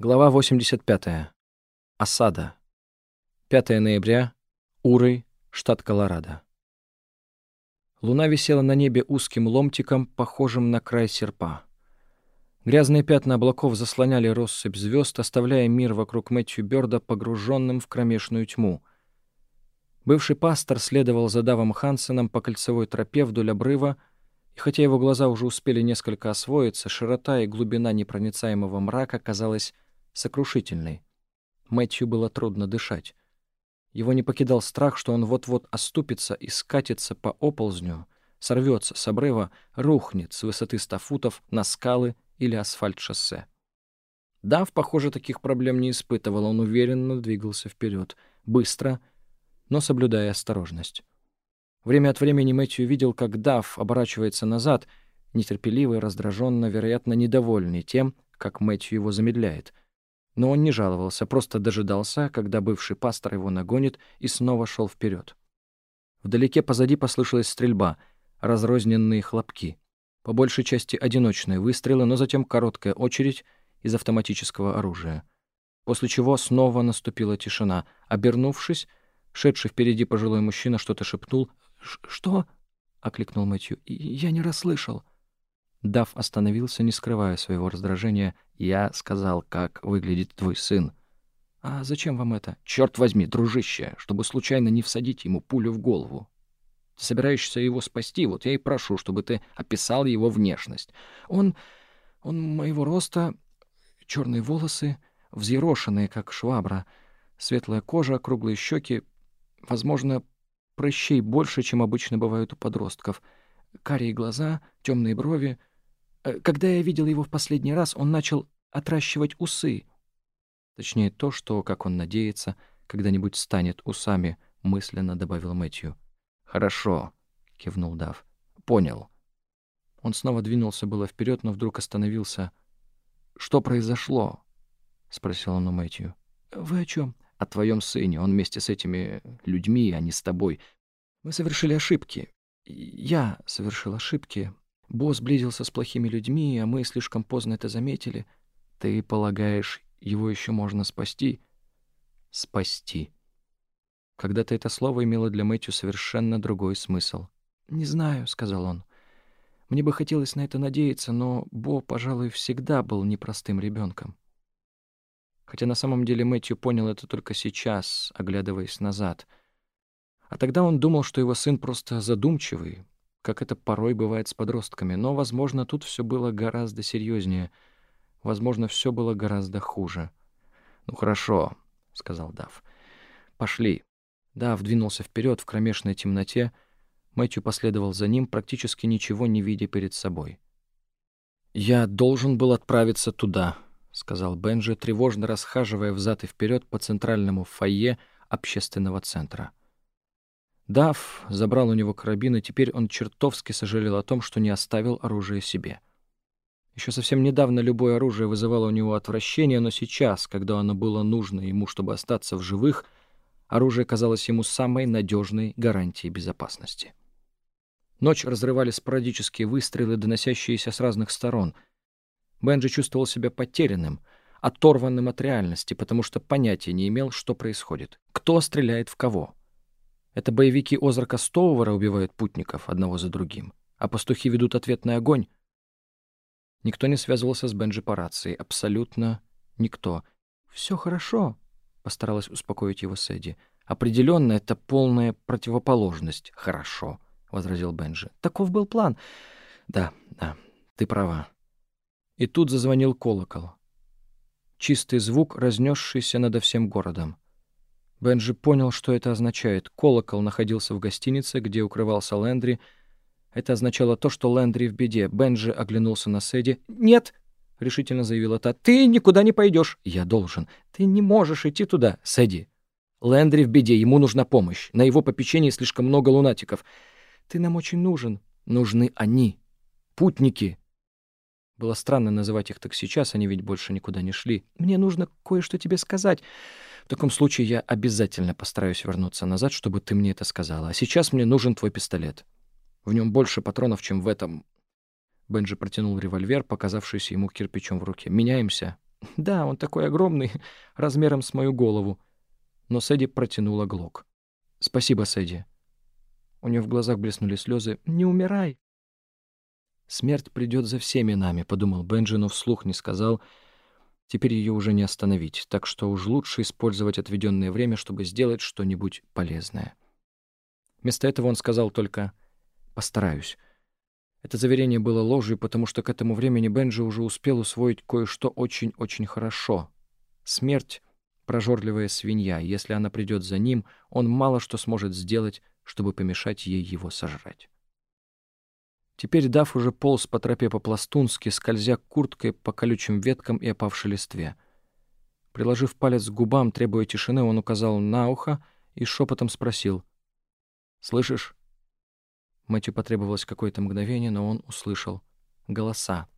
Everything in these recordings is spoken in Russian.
Глава 85. Осада. 5 ноября. Урой, штат Колорадо. Луна висела на небе узким ломтиком, похожим на край серпа. Грязные пятна облаков заслоняли россыпь звезд, оставляя мир вокруг Мэтью Бёрда погруженным в кромешную тьму. Бывший пастор следовал за Давом Хансеном по кольцевой тропе вдоль обрыва, и хотя его глаза уже успели несколько освоиться, широта и глубина непроницаемого мрака казалось сокрушительной. Мэтью было трудно дышать. Его не покидал страх, что он вот-вот оступится и скатится по оползню, сорвется с обрыва, рухнет с высоты ста футов на скалы или асфальт шоссе. Дав, похоже, таких проблем не испытывал, он уверенно двигался вперед, быстро, но соблюдая осторожность. Время от времени Мэтью видел, как Дав оборачивается назад, нетерпеливый, раздраженно, вероятно, недовольный тем, как Мэтью его замедляет — но он не жаловался, просто дожидался, когда бывший пастор его нагонит, и снова шел вперед. Вдалеке позади послышалась стрельба, разрозненные хлопки. По большей части одиночные выстрелы, но затем короткая очередь из автоматического оружия. После чего снова наступила тишина. Обернувшись, шедший впереди пожилой мужчина что-то шепнул. «Что?» — окликнул Мэтью. «Я не расслышал». Дав остановился, не скрывая своего раздражения. «Я сказал, как выглядит твой сын». «А зачем вам это?» «Черт возьми, дружище, чтобы случайно не всадить ему пулю в голову. Ты собираешься его спасти, вот я и прошу, чтобы ты описал его внешность. Он... он моего роста, черные волосы, взъерошенные, как швабра, светлая кожа, круглые щеки, возможно, прыщей больше, чем обычно бывают у подростков, карие глаза, темные брови, когда я видел его в последний раз, он начал отращивать усы. Точнее, то, что, как он надеется, когда-нибудь станет усами, мысленно добавил Мэтью. «Хорошо», — кивнул Дав. «Понял». Он снова двинулся было вперед, но вдруг остановился. «Что произошло?» — спросил он у Мэтью. «Вы о чем? «О твоем сыне. Он вместе с этими людьми, а не с тобой. Мы совершили ошибки. Я совершил ошибки. Босс близился с плохими людьми, а мы слишком поздно это заметили. Ты полагаешь, его еще можно спасти? Спасти. Когда-то это слово имело для Мэтью совершенно другой смысл. «Не знаю», — сказал он. «Мне бы хотелось на это надеяться, но Бо, пожалуй, всегда был непростым ребенком. Хотя на самом деле Мэтью понял это только сейчас, оглядываясь назад. А тогда он думал, что его сын просто задумчивый, как это порой бывает с подростками, но, возможно, тут все было гораздо серьезнее. Возможно, все было гораздо хуже. «Ну хорошо», — сказал Дав. «Пошли». Дав двинулся вперед в кромешной темноте. Мэтью последовал за ним, практически ничего не видя перед собой. «Я должен был отправиться туда», — сказал Бенджи, тревожно расхаживая взад и вперед по центральному фойе общественного центра. Дав забрал у него карабин, и теперь он чертовски сожалел о том, что не оставил оружие себе. Еще совсем недавно любое оружие вызывало у него отвращение, но сейчас, когда оно было нужно ему, чтобы остаться в живых, оружие казалось ему самой надежной гарантией безопасности. Ночь разрывали спорадические выстрелы, доносящиеся с разных сторон. Бенджи чувствовал себя потерянным, оторванным от реальности, потому что понятия не имел, что происходит. Кто стреляет в кого? Это боевики Озрака Стоувера убивают путников одного за другим, а пастухи ведут ответный огонь. Никто не связывался с Бенджи по рации, абсолютно никто. «Все хорошо», — постаралась успокоить его Сэдди. «Определенно, это полная противоположность. Хорошо», — возразил Бенджи. «Таков был план». «Да, да, ты права». И тут зазвонил колокол. Чистый звук, разнесшийся над всем городом. Бенджи понял, что это означает. Колокол находился в гостинице, где укрывался Лэндри. Это означало то, что Лэндри в беде. Бенджи оглянулся на Сэдди. «Нет!» — решительно заявила та. «Ты никуда не пойдешь!» «Я должен!» «Ты не можешь идти туда, Сэдди!» «Лэндри в беде, ему нужна помощь. На его попечении слишком много лунатиков. Ты нам очень нужен. Нужны они. Путники!» Было странно называть их так сейчас, они ведь больше никуда не шли. «Мне нужно кое-что тебе сказать. В таком случае я обязательно постараюсь вернуться назад, чтобы ты мне это сказала. А сейчас мне нужен твой пистолет. В нем больше патронов, чем в этом...» Бенджи протянул револьвер, показавшийся ему кирпичом в руке. «Меняемся?» «Да, он такой огромный, размером с мою голову». Но Сэдди протянула глок. «Спасибо, Сэдди». У нее в глазах блеснули слезы. «Не умирай!» «Смерть придет за всеми нами», — подумал Бенджи, но вслух не сказал. «Теперь ее уже не остановить, так что уж лучше использовать отведенное время, чтобы сделать что-нибудь полезное». Вместо этого он сказал только «постараюсь». Это заверение было ложью, потому что к этому времени Бенджи уже успел усвоить кое-что очень-очень хорошо. Смерть — прожорливая свинья, если она придет за ним, он мало что сможет сделать, чтобы помешать ей его сожрать. Теперь Дав уже полз по тропе по-пластунски, скользя курткой по колючим веткам и опавшей листве. Приложив палец к губам, требуя тишины, он указал на ухо и шепотом спросил. «Слышишь?» Мэтью потребовалось какое-то мгновение, но он услышал. Голоса.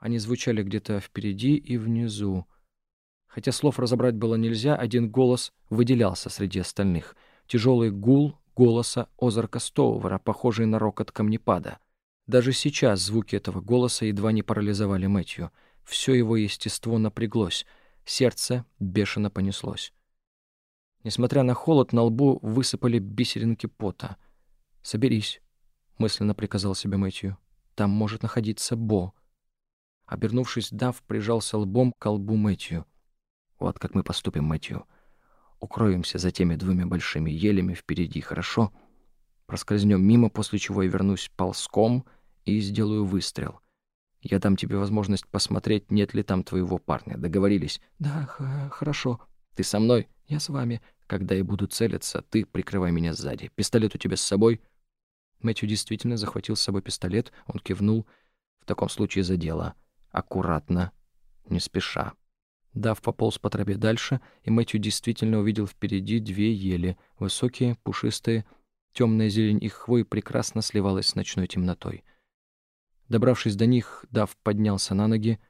Они звучали где-то впереди и внизу. Хотя слов разобрать было нельзя, один голос выделялся среди остальных. Тяжелый гул голоса Озарка Стоувера, похожий на рокот камнепада — даже сейчас звуки этого голоса едва не парализовали Мэтью. Все его естество напряглось, сердце бешено понеслось. Несмотря на холод, на лбу высыпали бисеринки пота. «Соберись», — мысленно приказал себе Мэтью. «Там может находиться Бо». Обернувшись, Дав прижался лбом к лбу Мэтью. «Вот как мы поступим, Мэтью. Укроемся за теми двумя большими елями впереди, хорошо? Проскользнем мимо, после чего я вернусь ползком — и сделаю выстрел. Я дам тебе возможность посмотреть, нет ли там твоего парня. Договорились? Да, хорошо. Ты со мной? Я с вами. Когда я буду целиться, ты прикрывай меня сзади. Пистолет у тебя с собой? Мэтью действительно захватил с собой пистолет. Он кивнул. В таком случае за дело. Аккуратно, не спеша. Дав пополз по тропе дальше, и Мэтью действительно увидел впереди две ели, высокие, пушистые. Темная зелень их хвой прекрасно сливалась с ночной темнотой. Добравшись до них, Дав поднялся на ноги.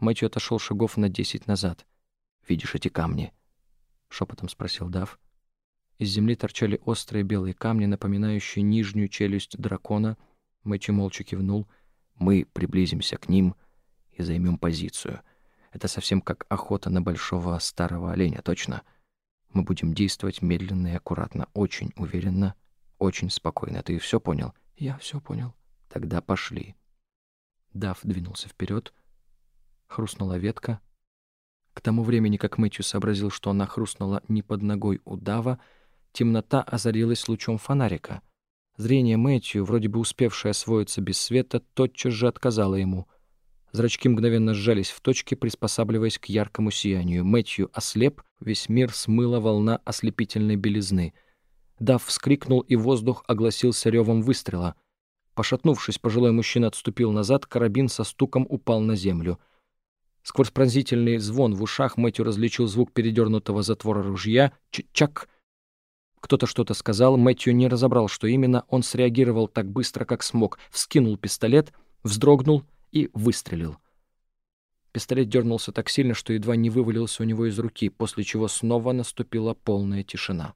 Мэтью отошел шагов на десять назад. «Видишь эти камни?» — шепотом спросил Дав. Из земли торчали острые белые камни, напоминающие нижнюю челюсть дракона. Мэтью молча кивнул. «Мы приблизимся к ним и займем позицию. Это совсем как охота на большого старого оленя, точно? Мы будем действовать медленно и аккуратно, очень уверенно, очень спокойно. Ты все понял?» «Я все понял». «Тогда пошли». Дав двинулся вперед. Хрустнула ветка. К тому времени, как Мэтью сообразил, что она хрустнула не под ногой у Дава, темнота озарилась лучом фонарика. Зрение Мэтью, вроде бы успевшее освоиться без света, тотчас же отказало ему. Зрачки мгновенно сжались в точке, приспосабливаясь к яркому сиянию. Мэтью ослеп, весь мир смыла волна ослепительной белизны. Дав вскрикнул, и воздух огласился ревом выстрела — Пошатнувшись, пожилой мужчина отступил назад, карабин со стуком упал на землю. Сквозь пронзительный звон в ушах Мэтью различил звук передернутого затвора ружья. Чак! Кто-то что-то сказал, Мэтью не разобрал, что именно. Он среагировал так быстро, как смог, вскинул пистолет, вздрогнул и выстрелил. Пистолет дернулся так сильно, что едва не вывалился у него из руки, после чего снова наступила полная тишина.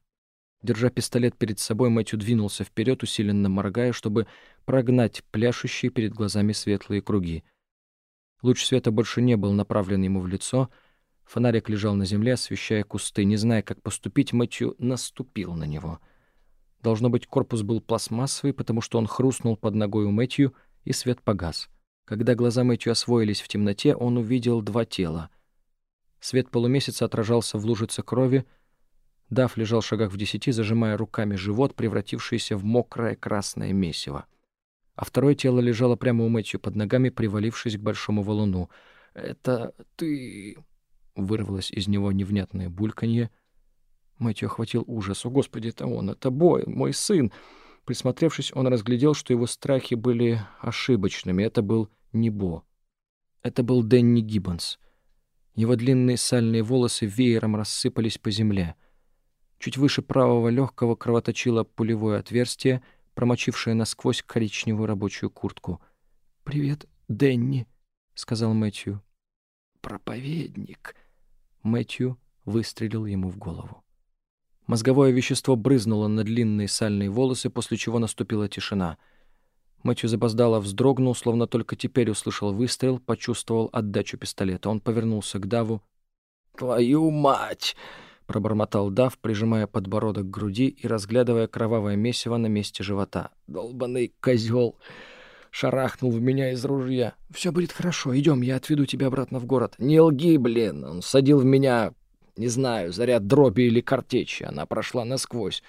Держа пистолет перед собой, Мэтью двинулся вперед, усиленно моргая, чтобы прогнать пляшущие перед глазами светлые круги. Луч света больше не был направлен ему в лицо. Фонарик лежал на земле, освещая кусты. Не зная, как поступить, Мэтью наступил на него. Должно быть, корпус был пластмассовый, потому что он хрустнул под ногой у Мэтью, и свет погас. Когда глаза Мэтью освоились в темноте, он увидел два тела. Свет полумесяца отражался в лужице крови, Дав лежал в шагах в десяти, зажимая руками живот, превратившийся в мокрое красное месиво. А второе тело лежало прямо у Мэтью под ногами, привалившись к большому валуну. «Это ты...» — вырвалось из него невнятное бульканье. Мэтью охватил ужас. «О, Господи, это он! Это Бой, мой сын!» Присмотревшись, он разглядел, что его страхи были ошибочными. Это был не Бо. Это был Дэнни Гиббонс. Его длинные сальные волосы веером рассыпались по земле — Чуть выше правого легкого кровоточило пулевое отверстие, промочившее насквозь коричневую рабочую куртку. «Привет, Дэнни», — сказал Мэтью. «Проповедник». Мэтью выстрелил ему в голову. Мозговое вещество брызнуло на длинные сальные волосы, после чего наступила тишина. Мэтью запоздало вздрогнул, словно только теперь услышал выстрел, почувствовал отдачу пистолета. Он повернулся к Даву. «Твою мать!» — пробормотал Дав, прижимая подбородок к груди и разглядывая кровавое месиво на месте живота. «Долбанный козел!» Шарахнул в меня из ружья. «Все будет хорошо, идем, я отведу тебя обратно в город». «Не лги, блин!» Он садил в меня, не знаю, заряд дроби или картечи. Она прошла насквозь.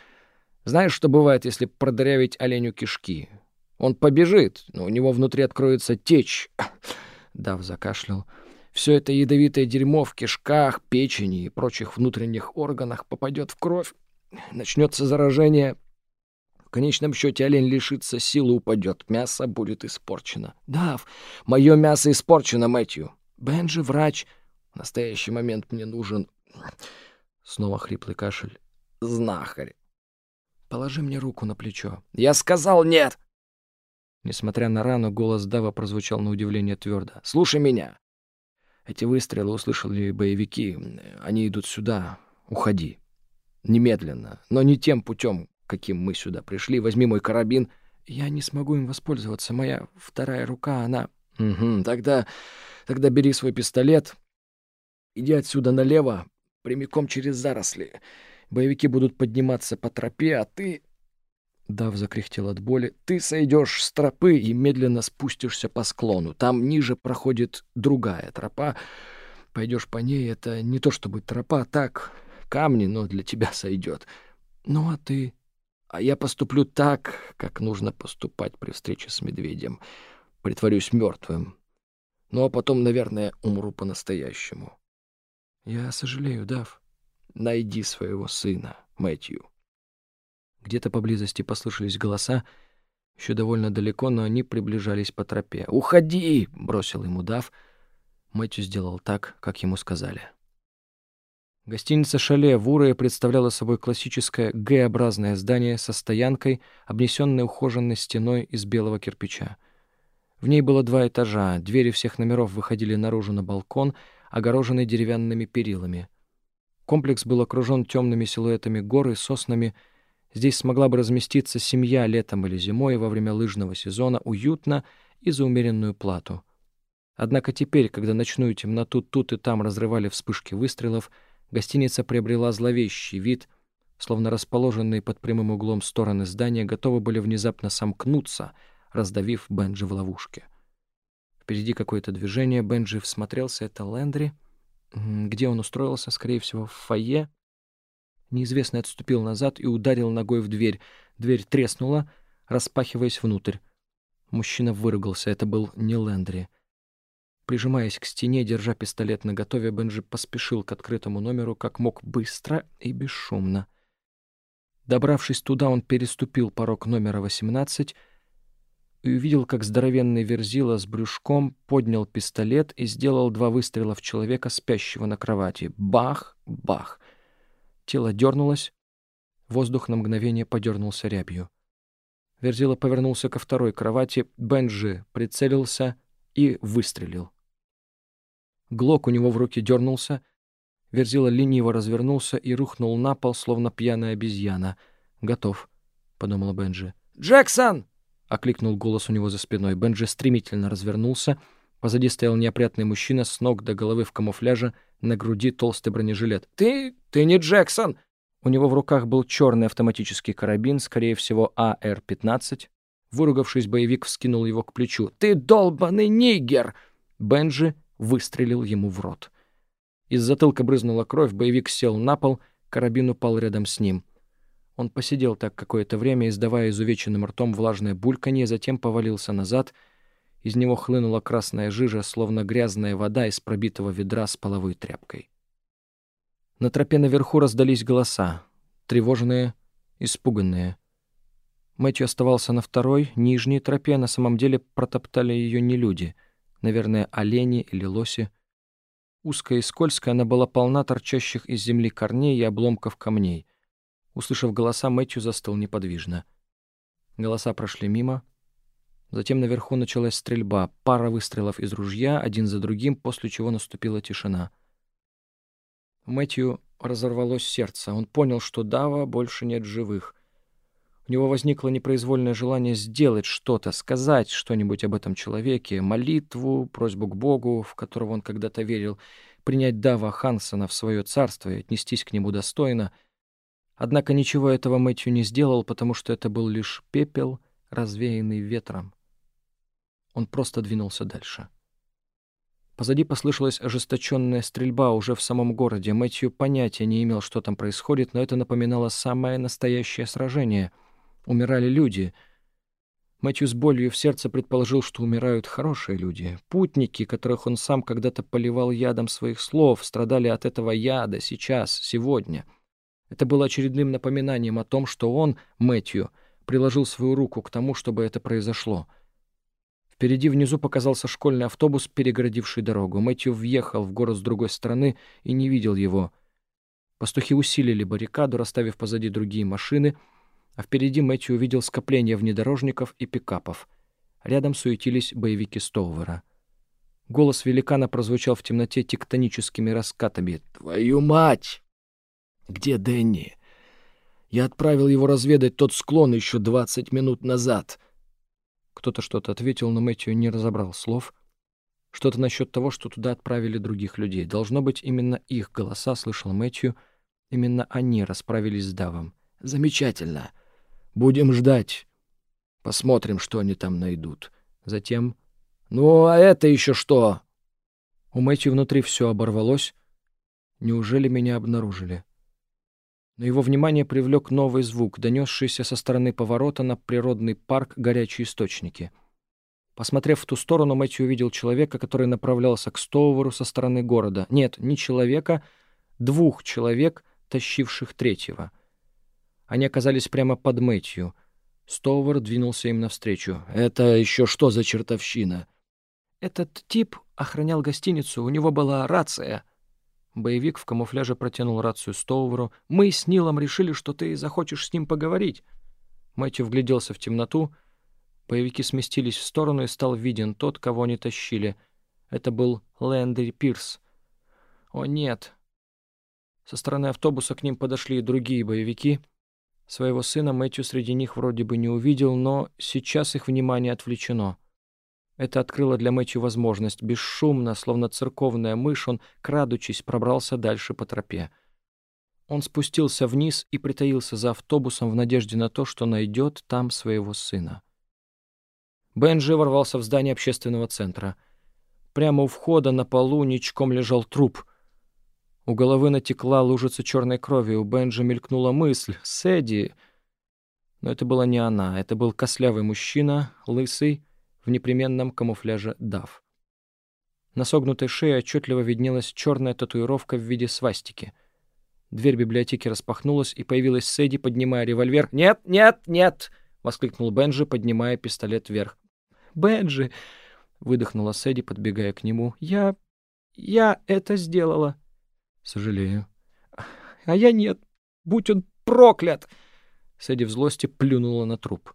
Знаешь, что бывает, если продырявить оленю кишки? Он побежит, но у него внутри откроется течь. Дав закашлял. Все это ядовитое дерьмо в кишках, печени и прочих внутренних органах попадет в кровь. Начнется заражение. В конечном счете олень лишится силы, упадет. Мясо будет испорчено. Дав, мое мясо испорчено, Мэтью. Бенджи врач. В настоящий момент мне нужен... Снова хриплый кашель. Знахарь. Положи мне руку на плечо. Я сказал нет! Несмотря на рану, голос Дава прозвучал на удивление твердо. «Слушай меня. Эти выстрелы услышали боевики. Они идут сюда. Уходи. Немедленно. Но не тем путем, каким мы сюда пришли. Возьми мой карабин. Я не смогу им воспользоваться. Моя вторая рука, она... Угу, тогда... Тогда бери свой пистолет. Иди отсюда налево, прямиком через заросли. Боевики будут подниматься по тропе, а ты... Дав закряхтел от боли. «Ты сойдешь с тропы и медленно спустишься по склону. Там ниже проходит другая тропа. Пойдешь по ней, это не то чтобы тропа, так, камни, но для тебя сойдет. Ну а ты? А я поступлю так, как нужно поступать при встрече с медведем. Притворюсь мертвым. Ну а потом, наверное, умру по-настоящему. Я сожалею, Дав. Найди своего сына, Мэтью». Где-то поблизости послышались голоса, еще довольно далеко, но они приближались по тропе. «Уходи!» — бросил ему Дав. Мэтью сделал так, как ему сказали. Гостиница «Шале» в Урое представляла собой классическое Г-образное здание со стоянкой, обнесенной ухоженной стеной из белого кирпича. В ней было два этажа, двери всех номеров выходили наружу на балкон, огороженный деревянными перилами. Комплекс был окружен темными силуэтами гор и соснами, Здесь смогла бы разместиться семья летом или зимой во время лыжного сезона уютно и за умеренную плату. Однако теперь, когда ночную темноту тут и там разрывали вспышки выстрелов, гостиница приобрела зловещий вид, словно расположенные под прямым углом стороны здания готовы были внезапно сомкнуться, раздавив Бенджи в ловушке. Впереди какое-то движение, Бенджи всмотрелся, это Лэндри. Где он устроился, скорее всего, в фойе — Неизвестный отступил назад и ударил ногой в дверь. Дверь треснула, распахиваясь внутрь. Мужчина выругался, это был не Лэндри. Прижимаясь к стене, держа пистолет наготове, Бенджи поспешил к открытому номеру как мог быстро и бесшумно. Добравшись туда, он переступил порог номера 18 и увидел, как здоровенный верзила с брюшком поднял пистолет и сделал два выстрела в человека, спящего на кровати. Бах! Бах! Тело дернулось, воздух на мгновение подернулся рябью. Верзила повернулся ко второй кровати, Бенджи прицелился и выстрелил. Глок у него в руке дернулся, Верзила лениво развернулся и рухнул на пол, словно пьяная обезьяна. «Готов», — подумала Бенджи. «Джексон!» — окликнул голос у него за спиной. Бенджи стремительно развернулся. Позади стоял неопрятный мужчина с ног до головы в камуфляже, на груди толстый бронежилет. «Ты... ты не Джексон!» У него в руках был черный автоматический карабин, скорее всего, АР-15. Выругавшись, боевик вскинул его к плечу. «Ты долбанный нигер!» Бенджи выстрелил ему в рот. Из затылка брызнула кровь, боевик сел на пол, карабин упал рядом с ним. Он посидел так какое-то время, издавая изувеченным ртом влажное бульканье, затем повалился назад — из него хлынула красная жижа, словно грязная вода из пробитого ведра с половой тряпкой. На тропе наверху раздались голоса, тревожные, испуганные. Мэтью оставался на второй, нижней тропе, на самом деле протоптали ее не люди, наверное, олени или лоси. Узкая и скользкая, она была полна торчащих из земли корней и обломков камней. Услышав голоса, Мэтью застыл неподвижно. Голоса прошли мимо — Затем наверху началась стрельба, пара выстрелов из ружья, один за другим, после чего наступила тишина. Мэтью разорвалось сердце. Он понял, что Дава больше нет живых. У него возникло непроизвольное желание сделать что-то, сказать что-нибудь об этом человеке, молитву, просьбу к Богу, в которого он когда-то верил, принять Дава Хансона в свое царство и отнестись к нему достойно. Однако ничего этого Мэтью не сделал, потому что это был лишь пепел, развеянный ветром. Он просто двинулся дальше. Позади послышалась ожесточенная стрельба уже в самом городе. Мэтью понятия не имел, что там происходит, но это напоминало самое настоящее сражение — умирали люди. Мэтью с болью в сердце предположил, что умирают хорошие люди. Путники, которых он сам когда-то поливал ядом своих слов, страдали от этого яда сейчас, сегодня. Это было очередным напоминанием о том, что он, Мэтью, приложил свою руку к тому, чтобы это произошло. Впереди внизу показался школьный автобус, перегородивший дорогу. Мэтью въехал в город с другой стороны и не видел его. Пастухи усилили баррикаду, расставив позади другие машины — а впереди Мэтью увидел скопление внедорожников и пикапов. Рядом суетились боевики Стоувера. Голос великана прозвучал в темноте тектоническими раскатами. «Твою мать! Где Дэнни? Я отправил его разведать тот склон еще двадцать минут назад». Кто-то что-то ответил, но Мэтью не разобрал слов. Что-то насчет того, что туда отправили других людей. Должно быть, именно их голоса слышал Мэтью. Именно они расправились с Давом. «Замечательно!» Будем ждать. Посмотрим, что они там найдут. Затем... Ну, а это еще что? У Мэтью внутри все оборвалось. Неужели меня обнаружили? Но его внимание привлек новый звук, донесшийся со стороны поворота на природный парк «Горячие источники». Посмотрев в ту сторону, Мэтью увидел человека, который направлялся к Стоуверу со стороны города. Нет, не человека, двух человек, тащивших третьего — они оказались прямо под Мэтью. Стоувер двинулся им навстречу. «Это еще что за чертовщина?» «Этот тип охранял гостиницу, у него была рация». Боевик в камуфляже протянул рацию Стоуверу. «Мы с Нилом решили, что ты захочешь с ним поговорить». Мэтью вгляделся в темноту. Боевики сместились в сторону, и стал виден тот, кого они тащили. Это был Лэндри Пирс. «О, нет!» Со стороны автобуса к ним подошли и другие боевики — Своего сына Мэтью среди них вроде бы не увидел, но сейчас их внимание отвлечено. Это открыло для Мэтью возможность. Бесшумно, словно церковная мышь, он, крадучись, пробрался дальше по тропе. Он спустился вниз и притаился за автобусом в надежде на то, что найдет там своего сына. Бенджи ворвался в здание общественного центра. Прямо у входа на полу ничком лежал труп — у головы натекла лужица черной крови, у Бенджи мелькнула мысль «Сэдди». Но это была не она, это был кослявый мужчина, лысый, в непременном камуфляже дав. На согнутой шее отчетливо виднелась черная татуировка в виде свастики. Дверь библиотеки распахнулась, и появилась Сэдди, поднимая револьвер. «Нет, нет, нет!» — воскликнул Бенджи, поднимая пистолет вверх. «Бенджи!» — выдохнула Сэдди, подбегая к нему. «Я... я это сделала!» «Сожалею». «А я нет. Будь он проклят!» Сэдди в злости плюнула на труп.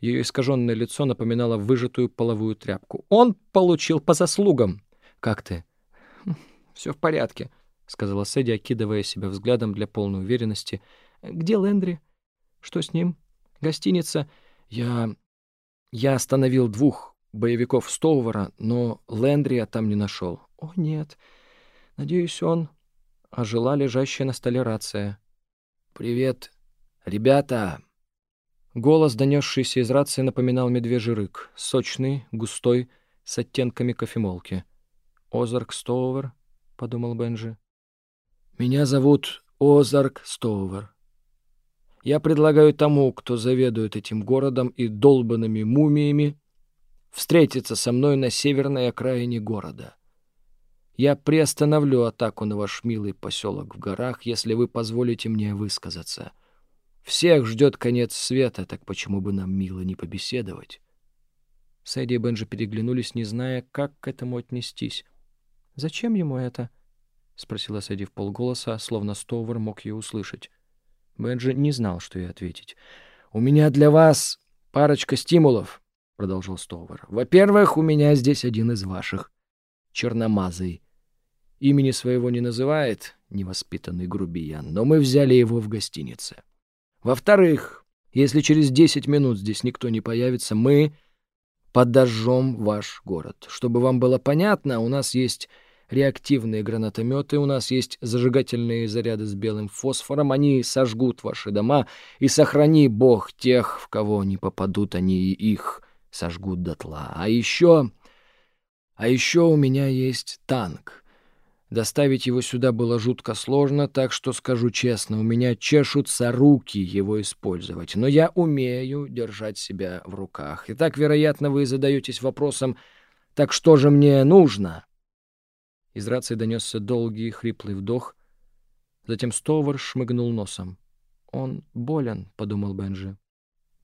Ее искаженное лицо напоминало выжатую половую тряпку. «Он получил по заслугам!» «Как ты?» «Все в порядке», — сказала Сэдди, окидывая себя взглядом для полной уверенности. «Где Лэндри? Что с ним? Гостиница?» «Я... я остановил двух боевиков Стоувера, но Лэндри я там не нашел». «О, нет. Надеюсь, он...» ожила лежащая на столе рация. «Привет, ребята!» Голос, донесшийся из рации, напоминал медвежий рык, сочный, густой, с оттенками кофемолки. «Озарк Стоувер», — подумал Бенджи. «Меня зовут Озарк Стоувер. Я предлагаю тому, кто заведует этим городом и долбанными мумиями, встретиться со мной на северной окраине города. Я приостановлю атаку на ваш милый поселок в горах, если вы позволите мне высказаться. Всех ждет конец света, так почему бы нам мило не побеседовать?» Сэдди и Бенджи переглянулись, не зная, как к этому отнестись. «Зачем ему это?» — спросила Сэдди в полголоса, словно Стоувер мог ее услышать. Бенджи не знал, что ей ответить. «У меня для вас парочка стимулов», — продолжил Стоувер. «Во-первых, у меня здесь один из ваших, черномазый. Имени своего не называет, невоспитанный грубиян, но мы взяли его в гостинице. Во-вторых, Если через десять минут здесь никто не появится, мы подожжем ваш город. Чтобы вам было понятно, у нас есть реактивные гранатометы, у нас есть зажигательные заряды с белым фосфором, они сожгут ваши дома, и сохрани Бог тех, в кого не попадут, они и их сожгут дотла. А еще... А еще у меня есть танк. Доставить его сюда было жутко сложно, так что, скажу честно, у меня чешутся руки его использовать. Но я умею держать себя в руках. Итак, вероятно, вы задаетесь вопросом, так что же мне нужно? Из рации донесся долгий хриплый вдох. Затем Стовар шмыгнул носом. «Он болен», — подумал Бенджи.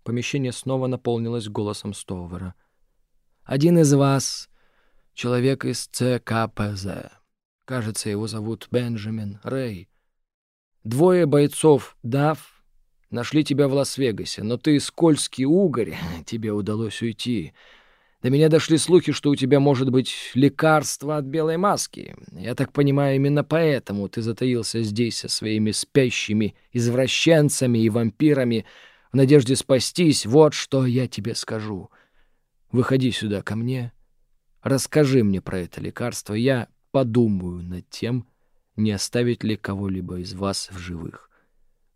Помещение снова наполнилось голосом Стовара. «Один из вас — человек из ЦКПЗ. Кажется, его зовут Бенджамин Рэй. Двое бойцов ДАФ нашли тебя в Лас-Вегасе, но ты скользкий угорь, тебе удалось уйти». До меня дошли слухи, что у тебя может быть лекарство от белой маски. Я так понимаю, именно поэтому ты затаился здесь со своими спящими извращенцами и вампирами в надежде спастись. Вот что я тебе скажу. Выходи сюда ко мне, расскажи мне про это лекарство. Я подумаю над тем, не оставить ли кого-либо из вас в живых.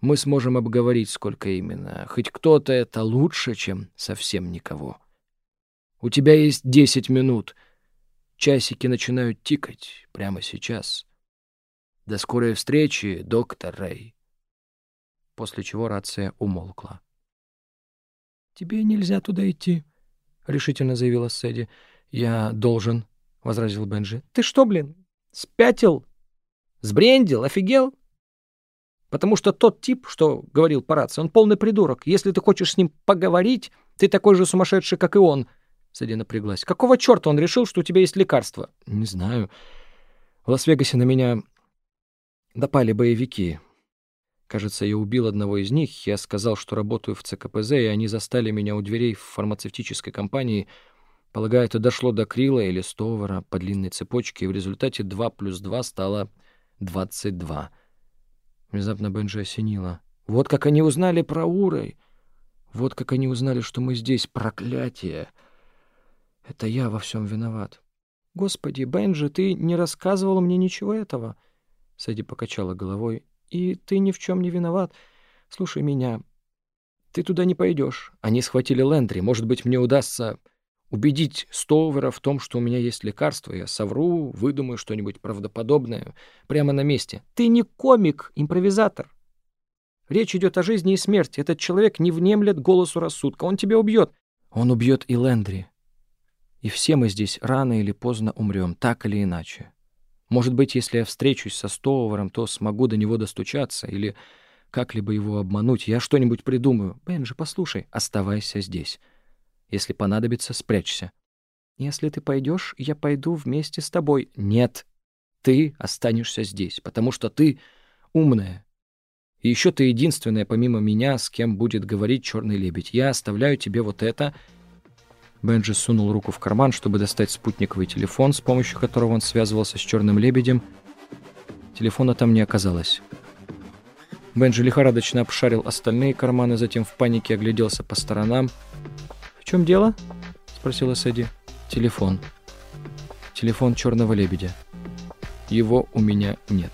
Мы сможем обговорить, сколько именно. Хоть кто-то это лучше, чем совсем никого». У тебя есть десять минут. Часики начинают тикать прямо сейчас. До скорой встречи, доктор Рэй. После чего рация умолкла. «Тебе нельзя туда идти», — решительно заявила Сэдди. «Я должен», — возразил Бенджи. «Ты что, блин, спятил? Сбрендил? Офигел?» «Потому что тот тип, что говорил по рации, он полный придурок. Если ты хочешь с ним поговорить, ты такой же сумасшедший, как и он. Сэдди напряглась. «Какого черта он решил, что у тебя есть лекарство?» «Не знаю. В Лас-Вегасе на меня допали боевики. Кажется, я убил одного из них. Я сказал, что работаю в ЦКПЗ, и они застали меня у дверей в фармацевтической компании. Полагаю, это дошло до Крила или Стовара по длинной цепочке, и в результате 2 плюс 2 стало 22. Внезапно Бенджи осенило. «Вот как они узнали про Урой! Вот как они узнали, что мы здесь, проклятие!» Это я во всем виноват. Господи, Бенджи, ты не рассказывал мне ничего этого. Сэдди покачала головой. И ты ни в чем не виноват. Слушай меня. Ты туда не пойдешь. Они схватили Лэндри. Может быть, мне удастся убедить Стоувера в том, что у меня есть лекарство. Я совру, выдумаю что-нибудь правдоподобное прямо на месте. Ты не комик, импровизатор. Речь идет о жизни и смерти. Этот человек не внемлет голосу рассудка. Он тебя убьет. Он убьет и Лэндри. И все мы здесь рано или поздно умрем, так или иначе. Может быть, если я встречусь со Стоувером, то смогу до него достучаться или как-либо его обмануть. Я что-нибудь придумаю. Бенджи, послушай, оставайся здесь. Если понадобится, спрячься. Если ты пойдешь, я пойду вместе с тобой. Нет, ты останешься здесь, потому что ты умная. И еще ты единственная, помимо меня, с кем будет говорить черный лебедь. Я оставляю тебе вот это — Бенджи сунул руку в карман, чтобы достать спутниковый телефон, с помощью которого он связывался с черным лебедем. Телефона там не оказалось. Бенджи лихорадочно обшарил остальные карманы, затем в панике огляделся по сторонам. «В чем дело?» — спросила Сэдди. «Телефон. Телефон черного лебедя. Его у меня нет».